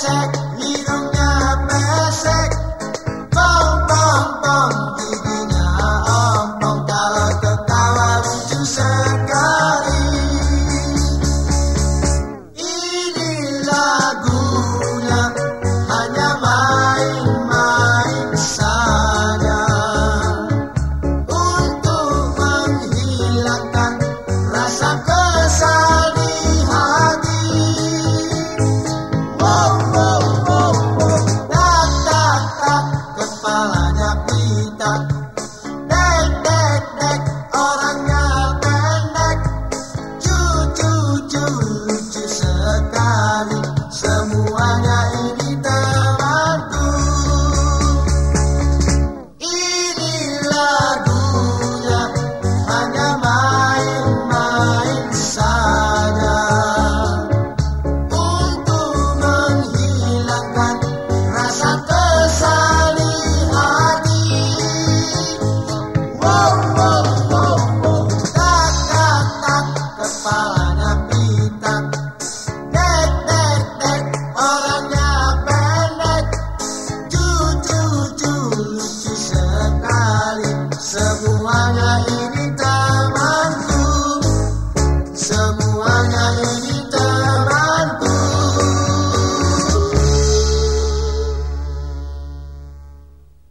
check.